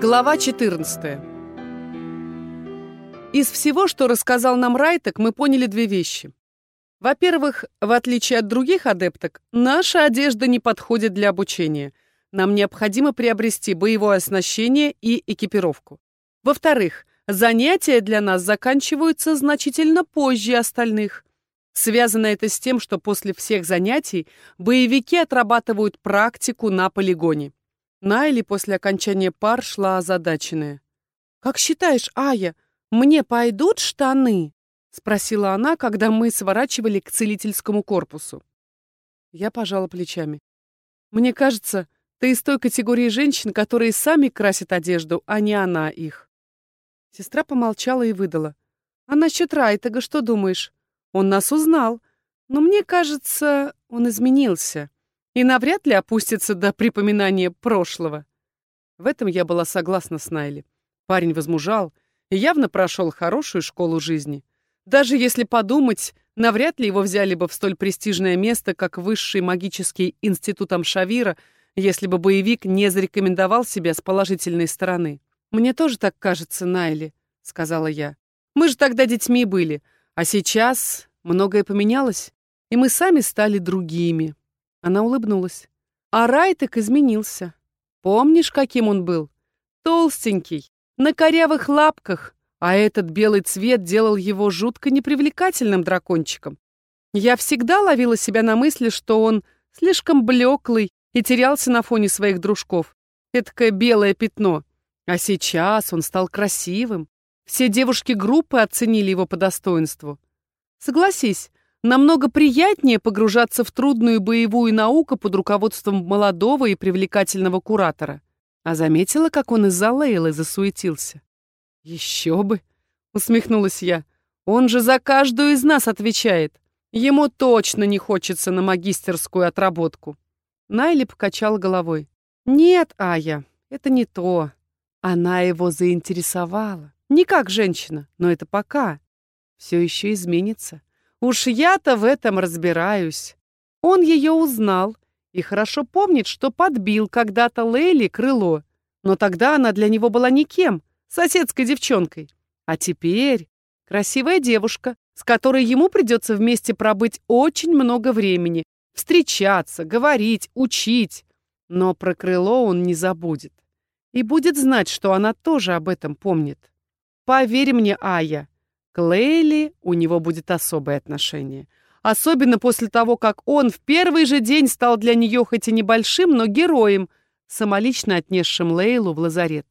Глава 14. Из всего, что рассказал нам Райтек, мы поняли две вещи. Во-первых, в отличие от других адепток, наша одежда не подходит для обучения. Нам необходимо приобрести боевое оснащение и экипировку. Во-вторых, занятия для нас заканчиваются значительно позже остальных. Связано это с тем, что после всех занятий боевики отрабатывают практику на полигоне. Найли после окончания пар шла озадаченная. «Как считаешь, Ая, мне пойдут штаны?» — спросила она, когда мы сворачивали к целительскому корпусу. Я пожала плечами. «Мне кажется, ты из той категории женщин, которые сами красят одежду, а не она их». Сестра помолчала и выдала. «А насчет Райтага что думаешь? Он нас узнал, но мне кажется, он изменился и навряд ли опустится до припоминания прошлого. В этом я была согласна с Найли. Парень возмужал и явно прошел хорошую школу жизни. Даже если подумать, навряд ли его взяли бы в столь престижное место, как Высший магический институт Амшавира, если бы боевик не зарекомендовал себя с положительной стороны. «Мне тоже так кажется, Найли», — сказала я. «Мы же тогда детьми были, а сейчас многое поменялось, и мы сами стали другими». Она улыбнулась. А Райтек изменился. Помнишь, каким он был? Толстенький, на корявых лапках, а этот белый цвет делал его жутко непривлекательным дракончиком. Я всегда ловила себя на мысли, что он слишком блеклый и терялся на фоне своих дружков. Эдакое белое пятно. А сейчас он стал красивым. Все девушки группы оценили его по достоинству. Согласись, Намного приятнее погружаться в трудную боевую науку под руководством молодого и привлекательного куратора. А заметила, как он из-за Лейлы засуетился. «Еще бы!» — усмехнулась я. «Он же за каждую из нас отвечает. Ему точно не хочется на магистерскую отработку». Найли покачала головой. «Нет, Ая, это не то. Она его заинтересовала. Не как женщина, но это пока. Все еще изменится. Уж я-то в этом разбираюсь. Он ее узнал и хорошо помнит, что подбил когда-то Лейли крыло. Но тогда она для него была никем, соседской девчонкой. А теперь красивая девушка, с которой ему придется вместе пробыть очень много времени, встречаться, говорить, учить. Но про крыло он не забудет. И будет знать, что она тоже об этом помнит. Поверь мне, Ая, Лейли у него будет особое отношение. Особенно после того, как он в первый же день стал для нее хоть и небольшим, но героем, самолично отнесшим Лейлу в лазарет.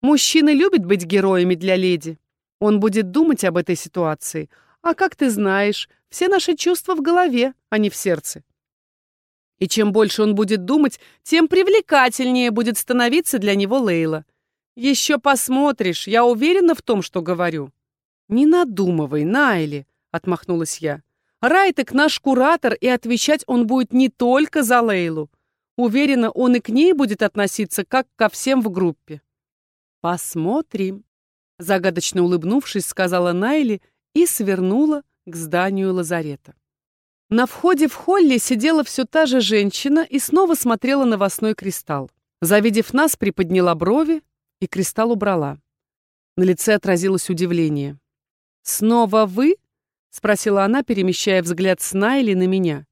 Мужчины любят быть героями для леди. Он будет думать об этой ситуации. А как ты знаешь, все наши чувства в голове, а не в сердце. И чем больше он будет думать, тем привлекательнее будет становиться для него Лейла. Еще посмотришь, я уверена в том, что говорю. «Не надумывай, Найли», — отмахнулась я. «Райтек наш куратор, и отвечать он будет не только за Лейлу. Уверена, он и к ней будет относиться, как ко всем в группе». «Посмотрим», — загадочно улыбнувшись, сказала Найли и свернула к зданию лазарета. На входе в холле сидела все та же женщина и снова смотрела новостной кристалл. Завидев нас, приподняла брови и кристалл убрала. На лице отразилось удивление. «Снова вы?» — спросила она, перемещая взгляд с Найли на меня.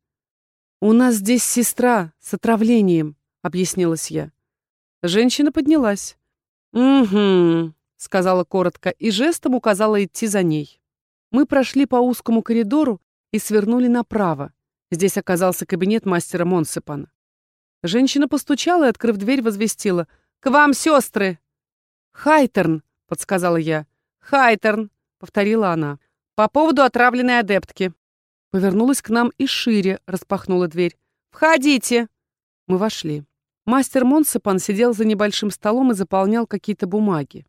«У нас здесь сестра с отравлением», — объяснилась я. Женщина поднялась. «Угу», — сказала коротко и жестом указала идти за ней. Мы прошли по узкому коридору и свернули направо. Здесь оказался кабинет мастера Монсепана. Женщина постучала и, открыв дверь, возвестила. «К вам, сестры!» «Хайтерн», — подсказала я. «Хайтерн», — повторила она. «По поводу отравленной адептки». Повернулась к нам и шире распахнула дверь. «Входите!» Мы вошли. Мастер Монсепан сидел за небольшим столом и заполнял какие-то бумаги.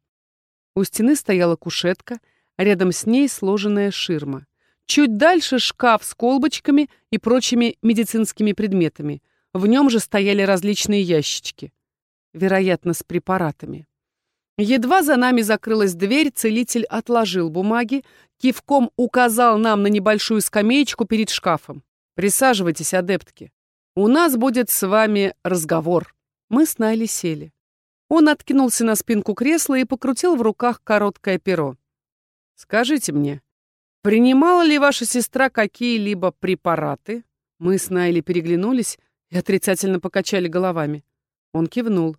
У стены стояла кушетка, рядом с ней сложенная ширма. Чуть дальше шкаф с колбочками и прочими медицинскими предметами. В нем же стояли различные ящички. Вероятно, с препаратами. Едва за нами закрылась дверь, целитель отложил бумаги, кивком указал нам на небольшую скамеечку перед шкафом. «Присаживайтесь, адептки. У нас будет с вами разговор». Мы с Найли сели. Он откинулся на спинку кресла и покрутил в руках короткое перо. «Скажите мне, принимала ли ваша сестра какие-либо препараты?» Мы с Найли переглянулись и отрицательно покачали головами. Он кивнул.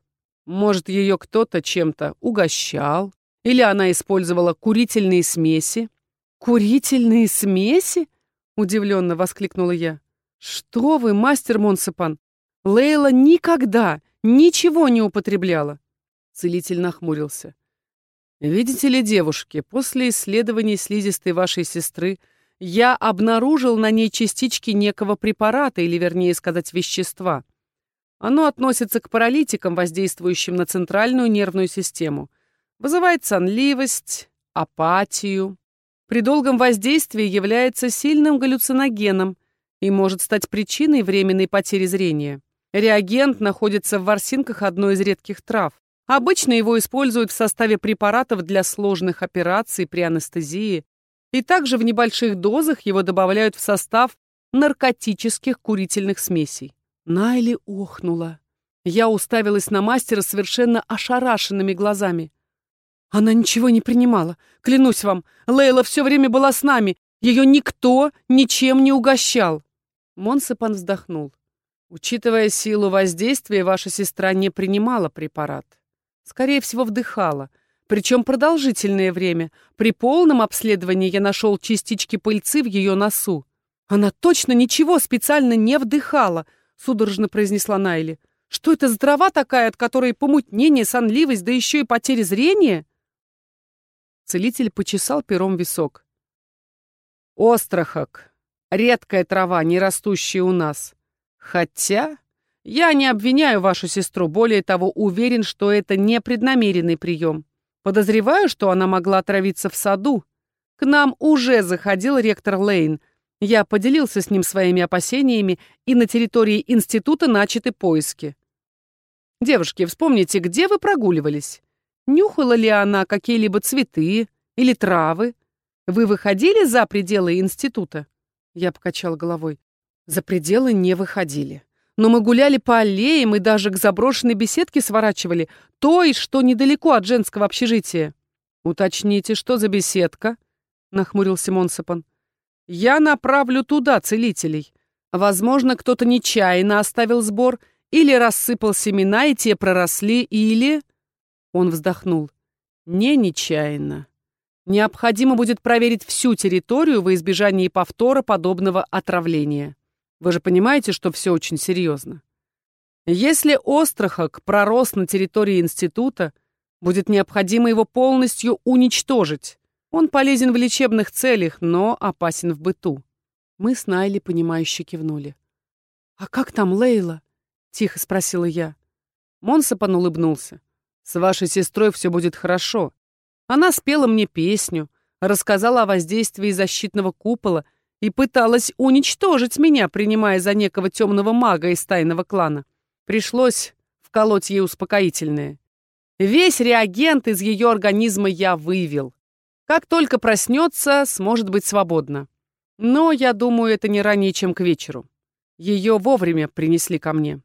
«Может, ее кто-то чем-то угощал? Или она использовала курительные смеси?» «Курительные смеси?» — удивленно воскликнула я. «Что вы, мастер Монсепан? Лейла никогда ничего не употребляла!» Целитель нахмурился. «Видите ли, девушки, после исследований слизистой вашей сестры я обнаружил на ней частички некого препарата, или, вернее сказать, вещества. Оно относится к паралитикам, воздействующим на центральную нервную систему. Вызывает сонливость, апатию. При долгом воздействии является сильным галлюциногеном и может стать причиной временной потери зрения. Реагент находится в ворсинках одной из редких трав. Обычно его используют в составе препаратов для сложных операций при анестезии, и также в небольших дозах его добавляют в состав наркотических курительных смесей. Найли охнула. Я уставилась на мастера совершенно ошарашенными глазами. Она ничего не принимала. Клянусь вам, Лейла все время была с нами. Ее никто ничем не угощал. Монсепан вздохнул. Учитывая силу воздействия, ваша сестра не принимала препарат. Скорее всего, вдыхала. Причем продолжительное время. При полном обследовании я нашел частички пыльцы в ее носу. Она точно ничего специально не вдыхала, судорожно произнесла Найли. Что это за трава такая, от которой помутнение, сонливость, да еще и потеря зрения? Целитель почесал пером висок. Острохок. Редкая трава, не растущая у нас. Хотя я не обвиняю вашу сестру, более того, уверен, что это непреднамеренный прием. Подозреваю, что она могла отравиться в саду. К нам уже заходил ректор Лейн. Я поделился с ним своими опасениями, и на территории института начаты поиски. Девушки, вспомните, где вы прогуливались? Нюхала ли она какие-либо цветы или травы? Вы выходили за пределы института? Я покачал головой. За пределы не выходили но мы гуляли по аллеям и даже к заброшенной беседке сворачивали, той, что недалеко от женского общежития. «Уточните, что за беседка?» — нахмурился Монсапан. «Я направлю туда целителей. Возможно, кто-то нечаянно оставил сбор, или рассыпал семена, и те проросли, или...» Он вздохнул. «Не нечаянно. Необходимо будет проверить всю территорию во избежание повтора подобного отравления». Вы же понимаете, что все очень серьезно. Если Острохок пророс на территории института, будет необходимо его полностью уничтожить. Он полезен в лечебных целях, но опасен в быту. Мы с Найли, понимающе кивнули. «А как там Лейла?» — тихо спросила я. Монсапан улыбнулся. «С вашей сестрой все будет хорошо. Она спела мне песню, рассказала о воздействии защитного купола — и пыталась уничтожить меня, принимая за некого темного мага из тайного клана. Пришлось вколоть ей успокоительное. Весь реагент из ее организма я вывел. Как только проснется, сможет быть свободна. Но, я думаю, это не ранее, чем к вечеру. Ее вовремя принесли ко мне.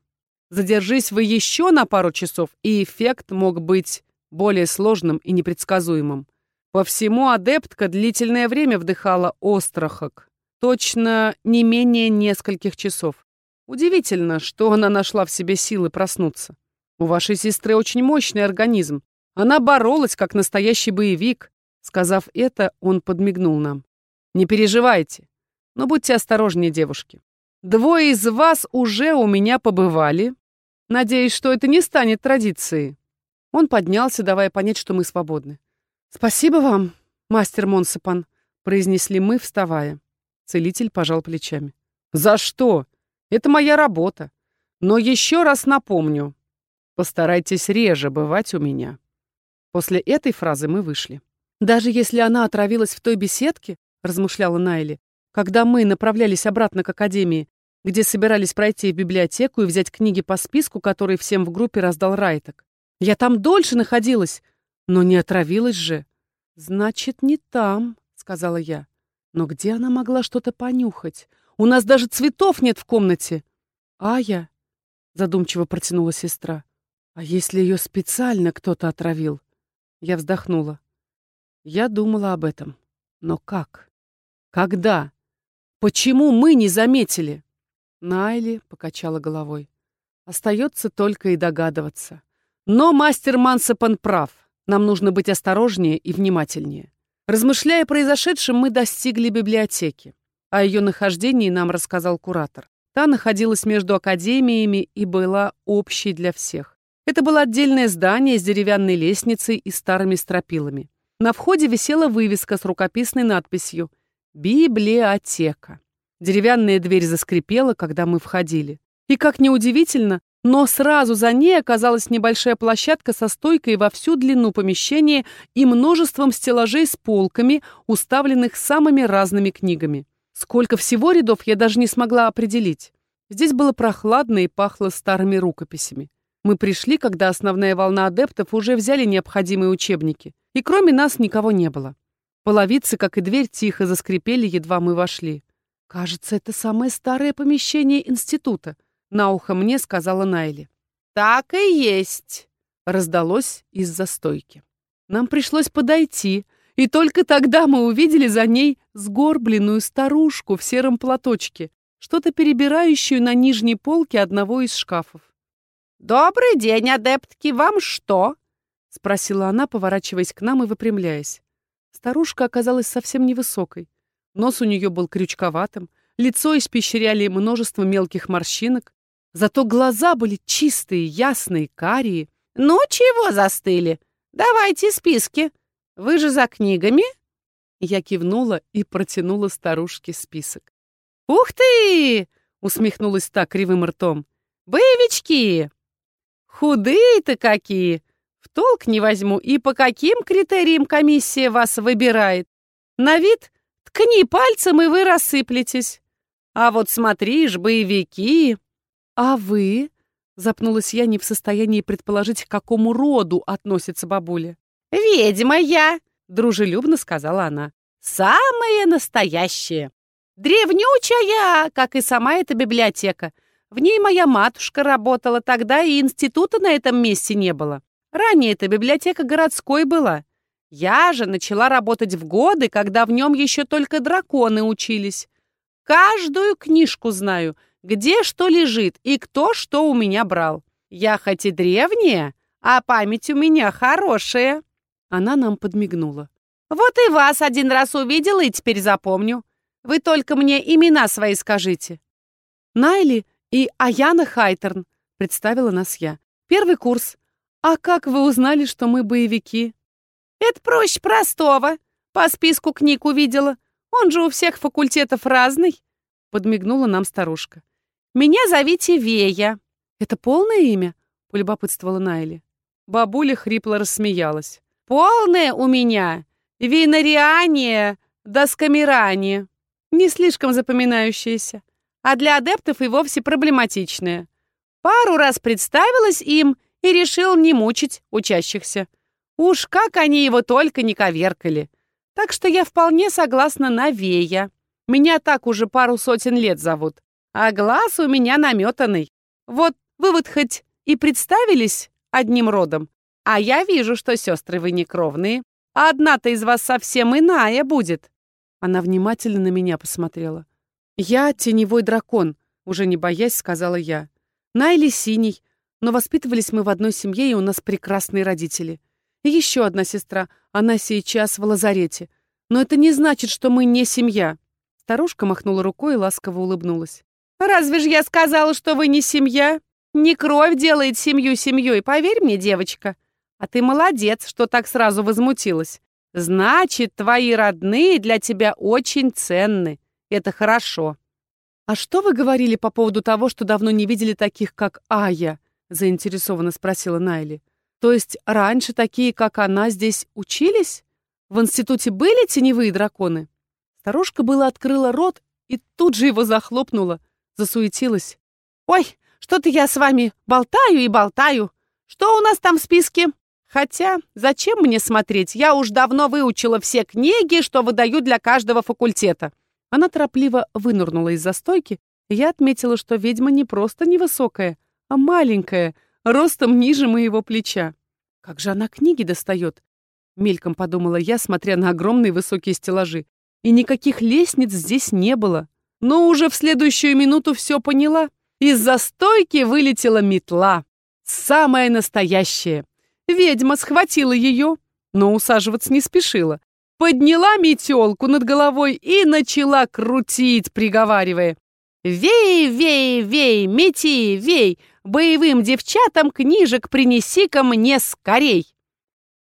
Задержись вы еще на пару часов, и эффект мог быть более сложным и непредсказуемым. По всему адептка длительное время вдыхала острохок. Точно не менее нескольких часов. Удивительно, что она нашла в себе силы проснуться. У вашей сестры очень мощный организм. Она боролась, как настоящий боевик. Сказав это, он подмигнул нам. Не переживайте, но будьте осторожнее, девушки. Двое из вас уже у меня побывали. Надеюсь, что это не станет традицией. Он поднялся, давая понять, что мы свободны. «Спасибо вам, мастер Монсепан», — произнесли мы, вставая. Целитель пожал плечами. «За что? Это моя работа. Но еще раз напомню. Постарайтесь реже бывать у меня». После этой фразы мы вышли. «Даже если она отравилась в той беседке, — размышляла Найли, — когда мы направлялись обратно к академии, где собирались пройти в библиотеку и взять книги по списку, который всем в группе раздал Райток. Я там дольше находилась, но не отравилась же. «Значит, не там», — сказала я. Но где она могла что-то понюхать? У нас даже цветов нет в комнате. А я, задумчиво протянула сестра. А если ее специально кто-то отравил? Я вздохнула. Я думала об этом. Но как? Когда? Почему мы не заметили? Найли покачала головой. Остается только и догадываться. Но мастер Мансепан прав. Нам нужно быть осторожнее и внимательнее. Размышляя о произошедшем, мы достигли библиотеки. О ее нахождении нам рассказал куратор. Та находилась между академиями и была общей для всех. Это было отдельное здание с деревянной лестницей и старыми стропилами. На входе висела вывеска с рукописной надписью «Библиотека». Деревянная дверь заскрипела, когда мы входили. И, как неудивительно, но сразу за ней оказалась небольшая площадка со стойкой во всю длину помещения и множеством стеллажей с полками, уставленных самыми разными книгами. Сколько всего рядов я даже не смогла определить. Здесь было прохладно и пахло старыми рукописями. Мы пришли, когда основная волна адептов уже взяли необходимые учебники, и кроме нас никого не было. Половицы, как и дверь, тихо заскрипели, едва мы вошли. «Кажется, это самое старое помещение института», на ухо мне сказала Найли. «Так и есть!» — раздалось из-за стойки. Нам пришлось подойти, и только тогда мы увидели за ней сгорбленную старушку в сером платочке, что-то перебирающую на нижней полке одного из шкафов. «Добрый день, адептки, вам что?» — спросила она, поворачиваясь к нам и выпрямляясь. Старушка оказалась совсем невысокой. Нос у нее был крючковатым, лицо испещряли множество мелких морщинок, Зато глаза были чистые, ясные, карие. «Ну, чего застыли? Давайте списки. Вы же за книгами?» Я кивнула и протянула старушке список. «Ух ты!» — усмехнулась так кривым ртом. «Боевички! Худые-то какие! В толк не возьму, и по каким критериям комиссия вас выбирает? На вид ткни пальцем, и вы рассыплетесь. А вот смотришь, боевики, «А вы?» — запнулась я, не в состоянии предположить, к какому роду относится бабуля. «Ведьма я!» — дружелюбно сказала она. «Самая настоящая! Древнючая, как и сама эта библиотека. В ней моя матушка работала, тогда и института на этом месте не было. Ранее эта библиотека городской была. Я же начала работать в годы, когда в нем еще только драконы учились. Каждую книжку знаю — где что лежит и кто что у меня брал. Я хоть и древняя, а память у меня хорошая». Она нам подмигнула. «Вот и вас один раз увидела и теперь запомню. Вы только мне имена свои скажите». «Найли и Аяна Хайтерн», — представила нас я. «Первый курс. А как вы узнали, что мы боевики?» «Это проще простого. По списку книг увидела. Он же у всех факультетов разный», — подмигнула нам старушка. Меня зовите Вея». «Это полное имя?» — полюбопытствовала Найли. Бабуля хрипло рассмеялась. «Полное у меня Винариане Доскамиране. Не слишком запоминающееся, а для адептов и вовсе проблематичное. Пару раз представилась им и решил не мучить учащихся. Уж как они его только не коверкали. Так что я вполне согласна на Вея. Меня так уже пару сотен лет зовут а глаз у меня наметанный. Вот вы вот хоть и представились одним родом, а я вижу, что сестры вы не кровные, а одна-то из вас совсем иная будет». Она внимательно на меня посмотрела. «Я теневой дракон», — уже не боясь, сказала я. «Найли синий, но воспитывались мы в одной семье, и у нас прекрасные родители. И еще одна сестра, она сейчас в лазарете. Но это не значит, что мы не семья». Старушка махнула рукой и ласково улыбнулась. Разве ж я сказала, что вы не семья? Не кровь делает семью семьей, поверь мне, девочка. А ты молодец, что так сразу возмутилась. Значит, твои родные для тебя очень ценны. Это хорошо. А что вы говорили по поводу того, что давно не видели таких, как Ая? Заинтересованно спросила Найли. То есть раньше такие, как она, здесь учились? В институте были теневые драконы? Старушка была открыла рот и тут же его захлопнула, засуетилась. «Ой, что-то я с вами болтаю и болтаю. Что у нас там в списке?» Хотя, зачем мне смотреть? Я уж давно выучила все книги, что выдают для каждого факультета. Она торопливо вынырнула из застойки, и я отметила, что ведьма не просто невысокая, а маленькая, ростом ниже моего плеча. Как же она книги достает? Мельком подумала я, смотря на огромные высокие стеллажи. И никаких лестниц здесь не было. Но уже в следующую минуту все поняла. Из-за стойки вылетела метла. Самая настоящая. Ведьма схватила ее, но усаживаться не спешила. Подняла метелку над головой и начала крутить, приговаривая. «Вей, вей, вей, мети, вей, боевым девчатам книжек принеси-ка мне скорей!»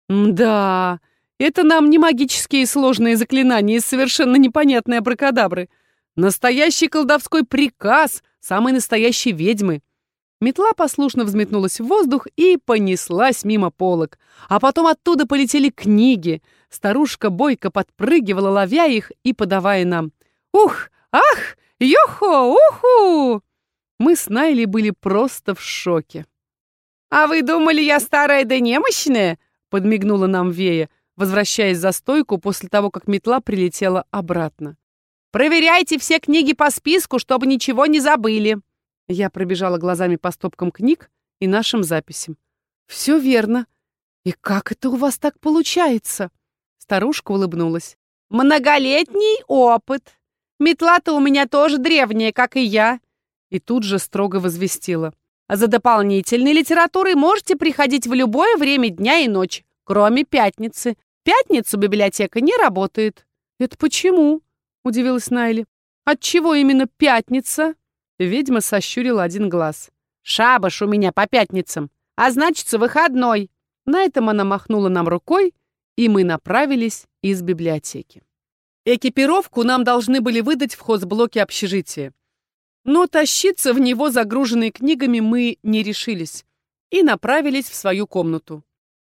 «Да, это нам не магические сложные заклинания и совершенно непонятные абракадабры. Настоящий колдовской приказ самой настоящей ведьмы. Метла послушно взметнулась в воздух и понеслась мимо полок. А потом оттуда полетели книги. Старушка бойко подпрыгивала, ловя их и подавая нам. «Ух! Ах! Йохо! Уху!» Мы с Найли были просто в шоке. «А вы думали, я старая да немощная?» подмигнула нам Вея, возвращаясь за стойку после того, как метла прилетела обратно. «Проверяйте все книги по списку, чтобы ничего не забыли!» Я пробежала глазами по стопкам книг и нашим записям. «Все верно. И как это у вас так получается?» Старушка улыбнулась. «Многолетний опыт. Метла-то у меня тоже древняя, как и я». И тут же строго возвестила. «А за дополнительной литературой можете приходить в любое время дня и ночи, кроме пятницы. Пятницу библиотека не работает». «Это почему?» — удивилась Найли. «Отчего именно пятница?» Ведьма сощурила один глаз. «Шабаш у меня по пятницам, а значится выходной». На этом она махнула нам рукой, и мы направились из библиотеки. Экипировку нам должны были выдать в хозблоке общежития. Но тащиться в него загруженные книгами мы не решились и направились в свою комнату.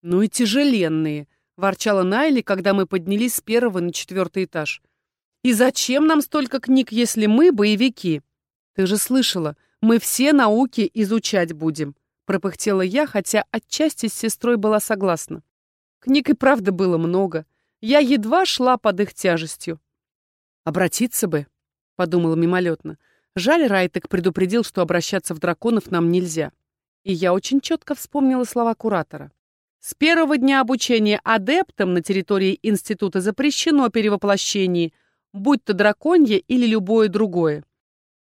«Ну и тяжеленные», — ворчала Найли, когда мы поднялись с первого на четвертый этаж. «И зачем нам столько книг, если мы боевики?» «Ты же слышала, мы все науки изучать будем», — пропыхтела я, хотя отчасти с сестрой была согласна. Книг и правда было много. Я едва шла под их тяжестью. «Обратиться бы», — подумала мимолетно. Жаль, Райтек предупредил, что обращаться в драконов нам нельзя. И я очень четко вспомнила слова куратора. С первого дня обучения адептам на территории института запрещено перевоплощение, будь то драконье или любое другое.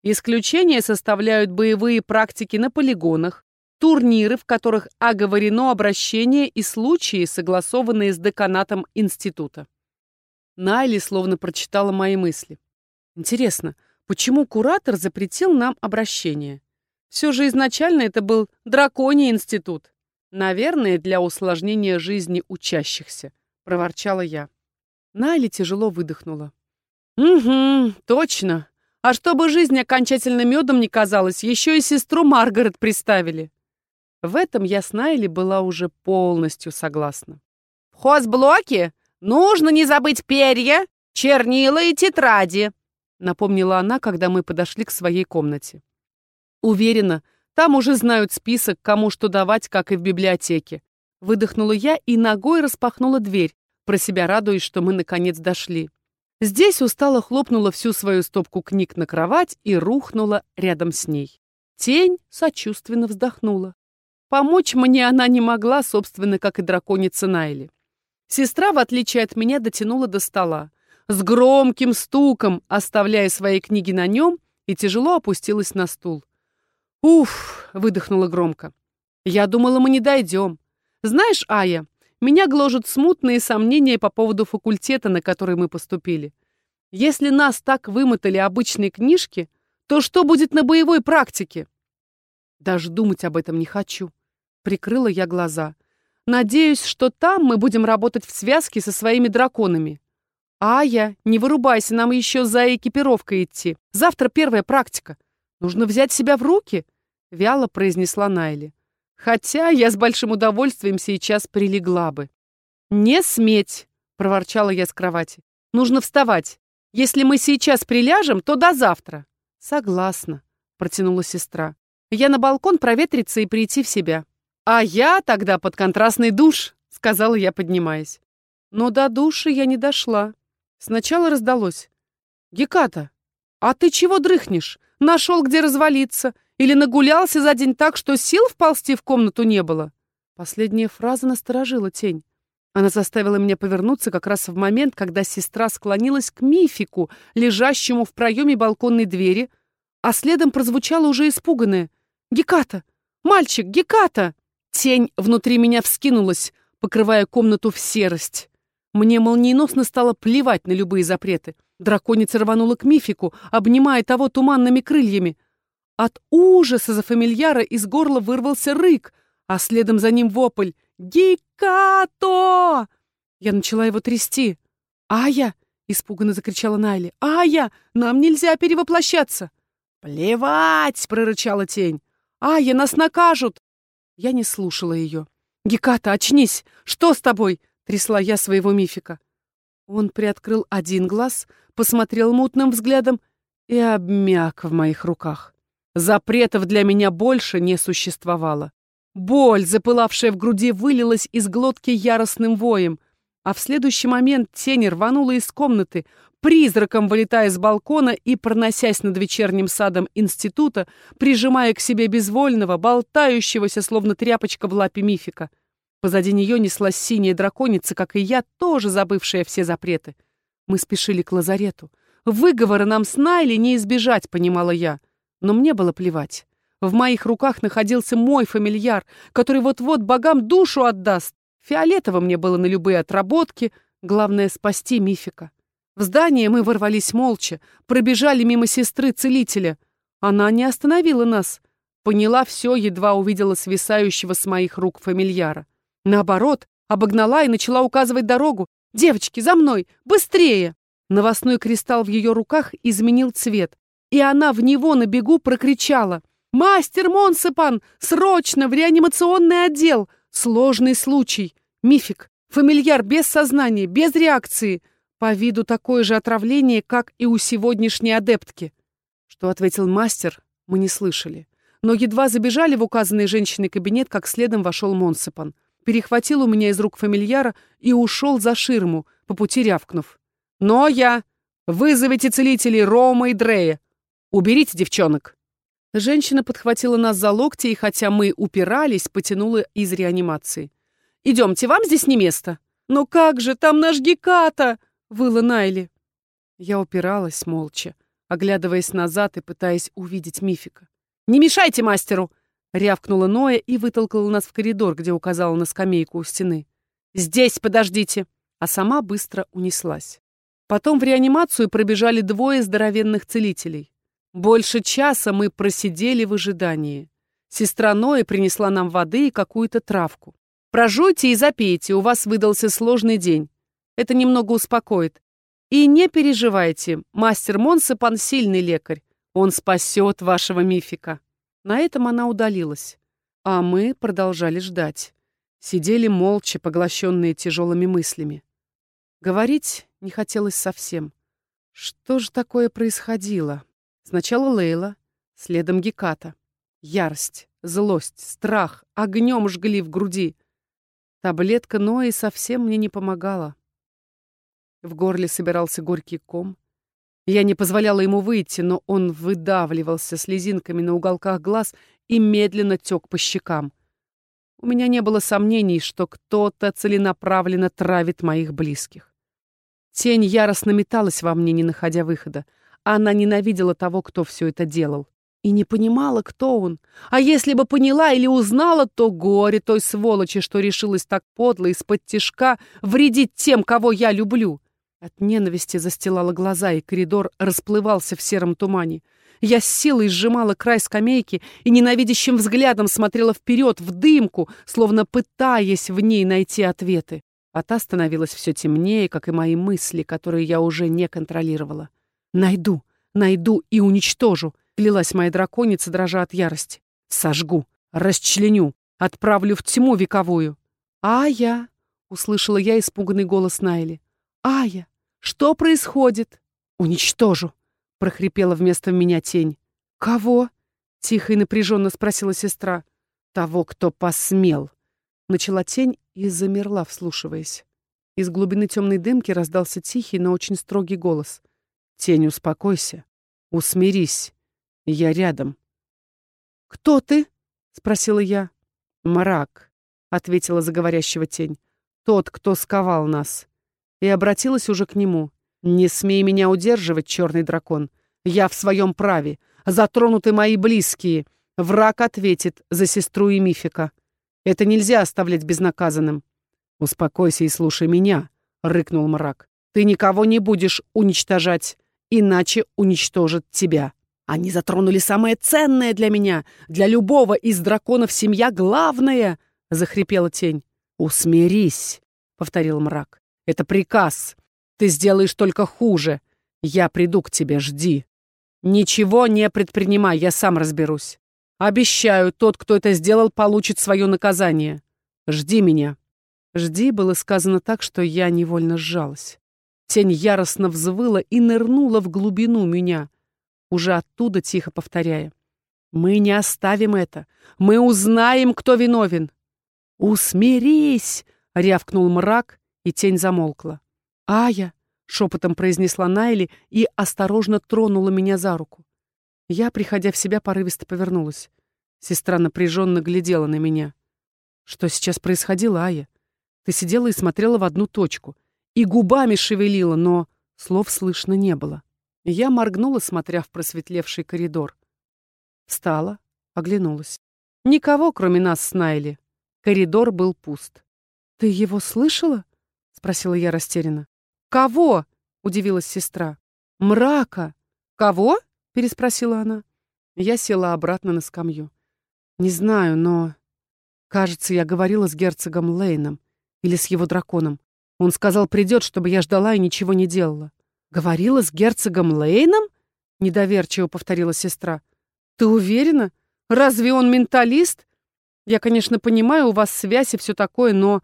Исключение составляют боевые практики на полигонах, турниры, в которых оговорено обращение и случаи, согласованные с деканатом института. Найли словно прочитала мои мысли. Интересно, почему куратор запретил нам обращение? Все же изначально это был драконий институт. Наверное, для усложнения жизни учащихся, проворчала я. Найли тяжело выдохнула. Угу, точно. А чтобы жизнь окончательно медом не казалась, еще и сестру Маргарет приставили. В этом я с Найли была уже полностью согласна. «В хозблоке нужно не забыть перья, чернила и тетради», напомнила она, когда мы подошли к своей комнате. Уверена, там уже знают список, кому что давать, как и в библиотеке. Выдохнула я и ногой распахнула дверь, про себя радуясь, что мы наконец дошли. Здесь устало хлопнула всю свою стопку книг на кровать и рухнула рядом с ней. Тень сочувственно вздохнула. Помочь мне она не могла, собственно, как и драконица Найли. Сестра, в отличие от меня, дотянула до стола. С громким стуком, оставляя свои книги на нем, и тяжело опустилась на стул. «Уф!» — выдохнула громко. «Я думала, мы не дойдем. Знаешь, Ая, меня гложут смутные сомнения по поводу факультета, на который мы поступили. Если нас так вымотали обычные книжки, то что будет на боевой практике? Даже думать об этом не хочу. Прикрыла я глаза. Надеюсь, что там мы будем работать в связке со своими драконами. Ая, не вырубайся, нам еще за экипировкой идти. Завтра первая практика. Нужно взять себя в руки, вяло произнесла Найли. Хотя я с большим удовольствием сейчас прилегла бы. «Не сметь!» — проворчала я с кровати. «Нужно вставать. Если мы сейчас приляжем, то до завтра». «Согласна», — протянула сестра. «Я на балкон проветриться и прийти в себя». «А я тогда под контрастный душ», — сказала я, поднимаясь. Но до души я не дошла. Сначала раздалось. «Геката, а ты чего дрыхнешь? Нашел, где развалиться. Или нагулялся за день так, что сил вползти в комнату не было?» Последняя фраза насторожила тень. Она заставила меня повернуться как раз в момент, когда сестра склонилась к мифику, лежащему в проеме балконной двери, а следом прозвучало уже испуганное. «Геката! Мальчик, Геката!» Тень внутри меня вскинулась, покрывая комнату в серость. Мне молниеносно стало плевать на любые запреты. Драконица рванула к мифику, обнимая того туманными крыльями. От ужаса за фамильяра из горла вырвался рык, а следом за ним вопль «Гикато!» Я начала его трясти. «Ая!» — испуганно закричала Найли. «Ая! Нам нельзя перевоплощаться!» «Плевать!» — прорычала тень. «Ая, нас накажут!» Я не слушала ее. «Геката, очнись! Что с тобой?» — трясла я своего мифика. Он приоткрыл один глаз, посмотрел мутным взглядом и обмяк в моих руках. Запретов для меня больше не существовало. Боль, запылавшая в груди, вылилась из глотки яростным воем, а в следующий момент тень рванула из комнаты, призраком вылетая с балкона и проносясь над вечерним садом института, прижимая к себе безвольного, болтающегося, словно тряпочка в лапе мифика. Позади нее неслась синяя драконица, как и я, тоже забывшая все запреты. Мы спешили к лазарету. Выговора нам с Найли не избежать, понимала я. Но мне было плевать. В моих руках находился мой фамильяр, который вот-вот богам душу отдаст. Фиолетово мне было на любые отработки, главное — спасти мифика. В здание мы ворвались молча, пробежали мимо сестры-целителя. Она не остановила нас. Поняла все, едва увидела свисающего с моих рук фамильяра. Наоборот, обогнала и начала указывать дорогу. «Девочки, за мной! Быстрее!» Новостной кристалл в ее руках изменил цвет, и она в него на бегу прокричала — «Мастер Монсепан! Срочно в реанимационный отдел! Сложный случай! Мифик! Фамильяр без сознания, без реакции! По виду такое же отравление, как и у сегодняшней адептки!» Что ответил мастер, мы не слышали. Но едва забежали в указанный женщиной кабинет, как следом вошел Монсепан. Перехватил у меня из рук фамильяра и ушел за ширму, по пути рявкнув. «Но я! Вызовите целителей Рома и Дрея! Уберите девчонок!» Женщина подхватила нас за локти и, хотя мы упирались, потянула из реанимации. «Идемте, вам здесь не место». «Но как же, там наш Геката!» — выла Найли. Я упиралась молча, оглядываясь назад и пытаясь увидеть мифика. «Не мешайте мастеру!» — рявкнула Ноя и вытолкала нас в коридор, где указала на скамейку у стены. «Здесь подождите!» А сама быстро унеслась. Потом в реанимацию пробежали двое здоровенных целителей. Больше часа мы просидели в ожидании. Сестра Ноя принесла нам воды и какую-то травку. Прожуйте и запейте, у вас выдался сложный день. Это немного успокоит. И не переживайте, мастер Монсепан сильный лекарь. Он спасет вашего мифика. На этом она удалилась. А мы продолжали ждать. Сидели молча, поглощенные тяжелыми мыслями. Говорить не хотелось совсем. Что же такое происходило? Сначала Лейла, следом Геката. Ярость, злость, страх огнем жгли в груди. Таблетка Нои совсем мне не помогала. В горле собирался горький ком. Я не позволяла ему выйти, но он выдавливался слезинками на уголках глаз и медленно тек по щекам. У меня не было сомнений, что кто-то целенаправленно травит моих близких. Тень яростно металась во мне, не находя выхода. Она ненавидела того, кто все это делал. И не понимала, кто он. А если бы поняла или узнала, то горе той сволочи, что решилась так подло из-под тишка вредить тем, кого я люблю. От ненависти застилала глаза, и коридор расплывался в сером тумане. Я с силой сжимала край скамейки и ненавидящим взглядом смотрела вперед, в дымку, словно пытаясь в ней найти ответы. А та становилась все темнее, как и мои мысли, которые я уже не контролировала. Найду, найду и уничтожу, клялась моя драконица, дрожа от ярости. Сожгу, расчленю, отправлю в тьму вековую. Ая, услышала я испуганный голос Найли. Ая, что происходит? Уничтожу, прохрипела вместо меня тень. Кого? Тихо и напряженно спросила сестра. Того, кто посмел. Начала тень и замерла, вслушиваясь. Из глубины темной дымки раздался тихий, но очень строгий голос. Тень, успокойся. Усмирись. Я рядом. «Кто ты?» — спросила я. «Мрак», — ответила заговорящего тень. «Тот, кто сковал нас». И обратилась уже к нему. «Не смей меня удерживать, черный дракон. Я в своем праве. Затронуты мои близкие. Враг ответит за сестру и Мифика. Это нельзя оставлять безнаказанным». «Успокойся и слушай меня», — рыкнул мрак. «Ты никого не будешь уничтожать, иначе уничтожат тебя». Они затронули самое ценное для меня. Для любого из драконов семья главная, — захрипела тень. «Усмирись», — повторил мрак. «Это приказ. Ты сделаешь только хуже. Я приду к тебе, жди. Ничего не предпринимай, я сам разберусь. Обещаю, тот, кто это сделал, получит свое наказание. Жди меня». «Жди» было сказано так, что я невольно сжалась. Тень яростно взвыла и нырнула в глубину меня, уже оттуда тихо повторяя. «Мы не оставим это. Мы узнаем, кто виновен». «Усмирись!» — рявкнул мрак, и тень замолкла. «Ая!» — шепотом произнесла Найли и осторожно тронула меня за руку. Я, приходя в себя, порывисто повернулась. Сестра напряженно глядела на меня. «Что сейчас происходило, Ая? Ты сидела и смотрела в одну точку. И губами шевелила, но слов слышно не было». Я моргнула, смотря в просветлевший коридор. Встала, оглянулась. Никого, кроме нас с. Коридор был пуст. «Ты его слышала?» — спросила я растерянно. «Кого?» — удивилась сестра. «Мрака». «Кого?» — переспросила она. Я села обратно на скамью. «Не знаю, но...» Кажется, я говорила с герцогом Лейном или с его драконом. Он сказал, придет, чтобы я ждала и ничего не делала. «Говорила с герцогом Лейном?» — недоверчиво повторила сестра. «Ты уверена? Разве он менталист? Я, конечно, понимаю, у вас связь и все такое, но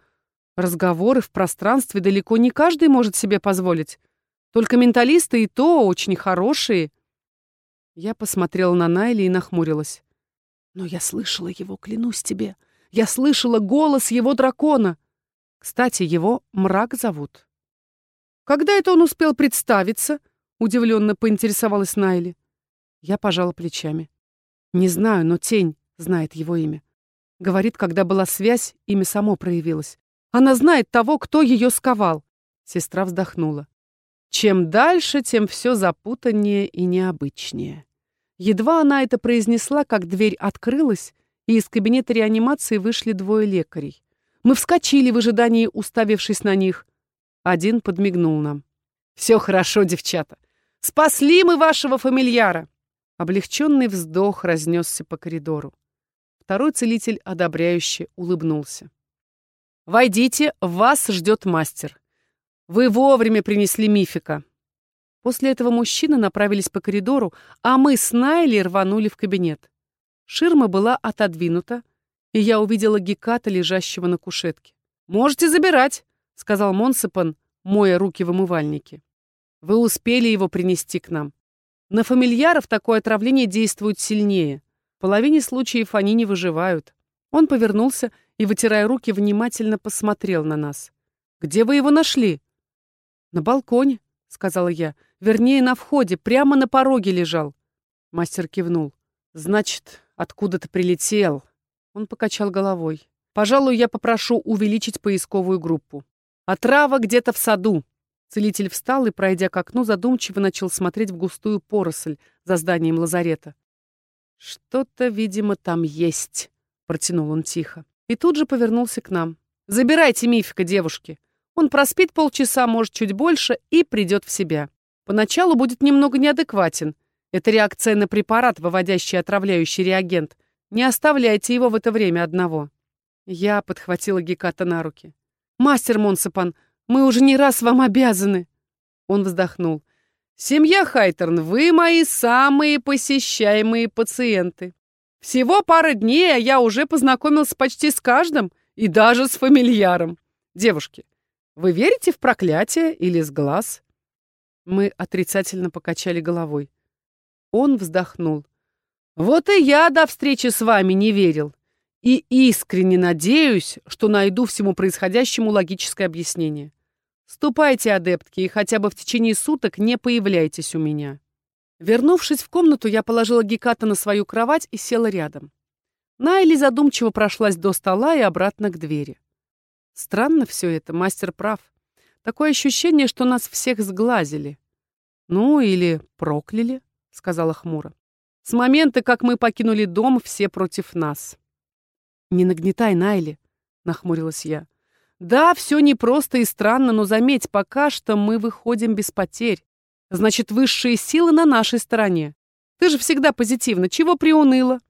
разговоры в пространстве далеко не каждый может себе позволить. Только менталисты и то очень хорошие». Я посмотрела на Найли и нахмурилась. «Но я слышала его, клянусь тебе. Я слышала голос его дракона. Кстати, его Мрак зовут». «Когда это он успел представиться?» — удивленно поинтересовалась Найли. Я пожала плечами. «Не знаю, но тень знает его имя. Говорит, когда была связь, имя само проявилось. Она знает того, кто ее сковал». Сестра вздохнула. Чем дальше, тем все запутаннее и необычнее. Едва она это произнесла, как дверь открылась, и из кабинета реанимации вышли двое лекарей. Мы вскочили в ожидании, уставившись на них. Один подмигнул нам. «Все хорошо, девчата. Спасли мы вашего фамильяра!» Облегченный вздох разнесся по коридору. Второй целитель одобряюще улыбнулся. «Войдите, вас ждет мастер. Вы вовремя принесли мифика». После этого мужчины направились по коридору, а мы с Найли рванули в кабинет. Ширма была отодвинута, и я увидела Геката, лежащего на кушетке. «Можете забирать», — сказал Монсепан, моя руки в умывальнике. «Вы успели его принести к нам. На фамильяров такое отравление действует сильнее. В половине случаев они не выживают». Он повернулся и, вытирая руки, внимательно посмотрел на нас. «Где вы его нашли?» «На балконе», — сказала я. «Вернее, на входе, прямо на пороге лежал». Мастер кивнул. «Значит, откуда-то прилетел». Он покачал головой. «Пожалуй, я попрошу увеличить поисковую группу. Отрава где-то в саду. Целитель встал и, пройдя к окну, задумчиво начал смотреть в густую поросль за зданием лазарета. «Что-то, видимо, там есть», — протянул он тихо. И тут же повернулся к нам. «Забирайте мифика, девушки. Он проспит полчаса, может, чуть больше, и придет в себя. Поначалу будет немного неадекватен. Это реакция на препарат, выводящий отравляющий реагент. Не оставляйте его в это время одного». Я подхватила Геката на руки. «Мастер Монсепан, мы уже не раз вам обязаны!» Он вздохнул. «Семья Хайтерн, вы мои самые посещаемые пациенты. Всего пара дней, а я уже познакомился почти с каждым, и даже с фамильяром. Девушки, вы верите в проклятие или с глаз?» Мы отрицательно покачали головой. Он вздохнул. «Вот и я до встречи с вами не верил. И искренне надеюсь, что найду всему происходящему логическое объяснение. Ступайте, адептки, и хотя бы в течение суток не появляйтесь у меня. Вернувшись в комнату, я положила Геката на свою кровать и села рядом. Найли задумчиво прошлась до стола и обратно к двери. Странно все это, мастер прав. Такое ощущение, что нас всех сглазили. Ну, или прокляли, сказала хмуро. С момента, как мы покинули дом, все против нас. Не нагнетай, Найли, нахмурилась я. Да, все непросто и странно, но заметь, пока что мы выходим без потерь. Значит, высшие силы на нашей стороне. Ты же всегда позитивна. Чего приуныла?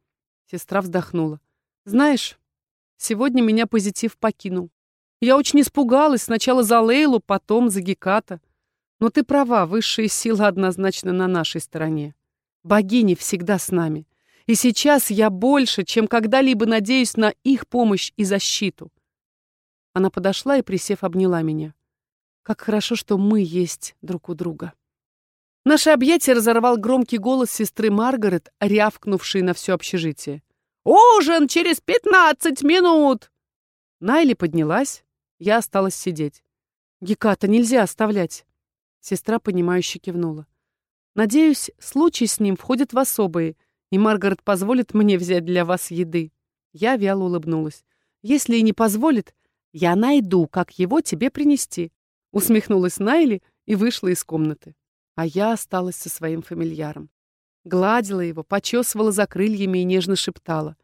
Сестра вздохнула. Знаешь, сегодня меня позитив покинул. Я очень испугалась сначала за Лейлу, потом за Геката. Но ты права, высшие силы однозначно на нашей стороне. Богини всегда с нами. И сейчас я больше, чем когда-либо надеюсь на их помощь и защиту. Она подошла и, присев, обняла меня. Как хорошо, что мы есть друг у друга. Наше объятие разорвал громкий голос сестры Маргарет, рявкнувшей на все общежитие. «Ужин через пятнадцать минут!» Найли поднялась, я осталась сидеть. «Геката нельзя оставлять!» Сестра, понимающе кивнула. «Надеюсь, случай с ним входит в особые, и Маргарет позволит мне взять для вас еды». Я вяло улыбнулась. «Если и не позволит, я найду, как его тебе принести», усмехнулась Найли и вышла из комнаты а я осталась со своим фамильяром. Гладила его, почесывала за крыльями и нежно шептала.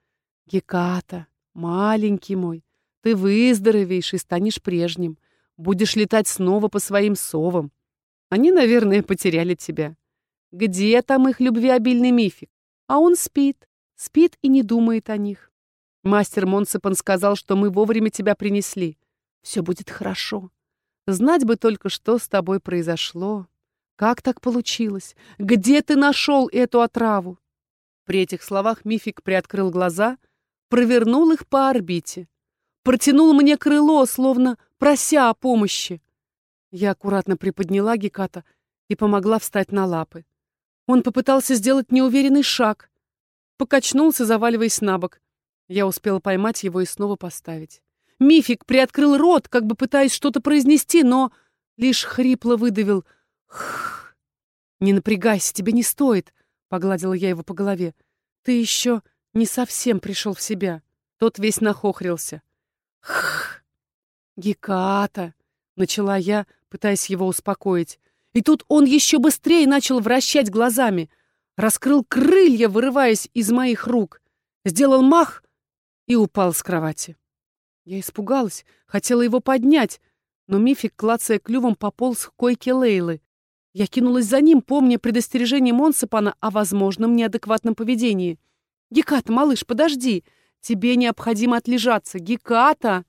«Геката, маленький мой, ты выздоровеешь и станешь прежним. Будешь летать снова по своим совам. Они, наверное, потеряли тебя. Где там их любвеобильный мифик? А он спит, спит и не думает о них. Мастер Монсепан сказал, что мы вовремя тебя принесли. Все будет хорошо. Знать бы только, что с тобой произошло. Как так получилось? Где ты нашел эту отраву? При этих словах Мифик приоткрыл глаза, провернул их по орбите, протянул мне крыло, словно прося о помощи. Я аккуратно приподняла Геката и помогла встать на лапы. Он попытался сделать неуверенный шаг, покачнулся, заваливаясь на бок. Я успела поймать его и снова поставить. Мифик приоткрыл рот, как бы пытаясь что-то произнести, но лишь хрипло выдавил. Не напрягайся, тебе не стоит, погладила я его по голове. Ты еще не совсем пришел в себя. Тот весь нахохрился. Хх. Геката, начала я, пытаясь его успокоить. И тут он еще быстрее начал вращать глазами, раскрыл крылья, вырываясь из моих рук, сделал мах и упал с кровати. Я испугалась, хотела его поднять, но Мифик, клацая клювом, пополз к койке Лейлы. Я кинулась за ним, помня предостережение Монсепана о возможном неадекватном поведении. «Геката, малыш, подожди! Тебе необходимо отлежаться! Геката!»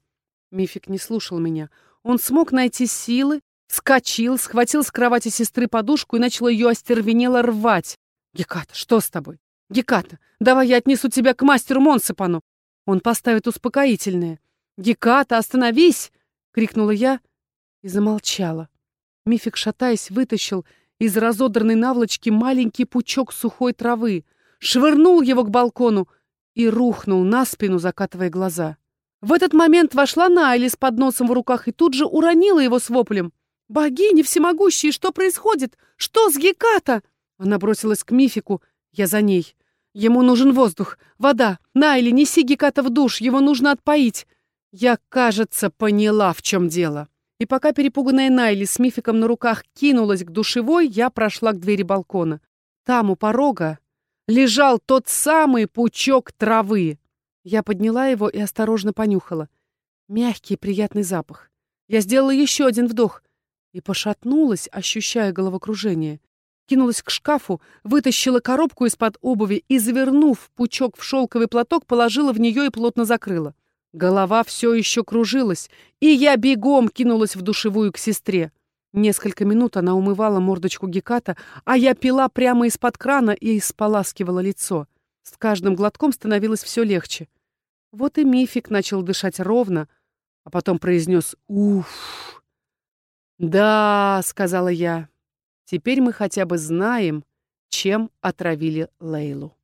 Мифик не слушал меня. Он смог найти силы, вскочил, схватил с кровати сестры подушку и начал ее остервенело рвать. «Геката, что с тобой? Геката, давай я отнесу тебя к мастеру Монсепану. Он поставит успокоительное. Геката, остановись!» — крикнула я и замолчала. Мифик, шатаясь, вытащил из разодранной наволочки маленький пучок сухой травы, швырнул его к балкону и рухнул на спину, закатывая глаза. В этот момент вошла Найли с подносом в руках и тут же уронила его с воплем. «Богини всемогущие, что происходит? Что с Геката?» Она бросилась к Мифику, я за ней. «Ему нужен воздух, вода. Найли, неси Геката в душ, его нужно отпоить». Я, кажется, поняла, в чем дело. И пока перепуганная Найли с мификом на руках кинулась к душевой, я прошла к двери балкона. Там, у порога, лежал тот самый пучок травы. Я подняла его и осторожно понюхала. Мягкий приятный запах. Я сделала еще один вдох и пошатнулась, ощущая головокружение. Кинулась к шкафу, вытащила коробку из-под обуви и, завернув пучок в шелковый платок, положила в нее и плотно закрыла. Голова все еще кружилась, и я бегом кинулась в душевую к сестре. Несколько минут она умывала мордочку Геката, а я пила прямо из-под крана и споласкивала лицо. С каждым глотком становилось все легче. Вот и Мифик начал дышать ровно, а потом произнес «Уф». «Да», — сказала я, — «теперь мы хотя бы знаем, чем отравили Лейлу».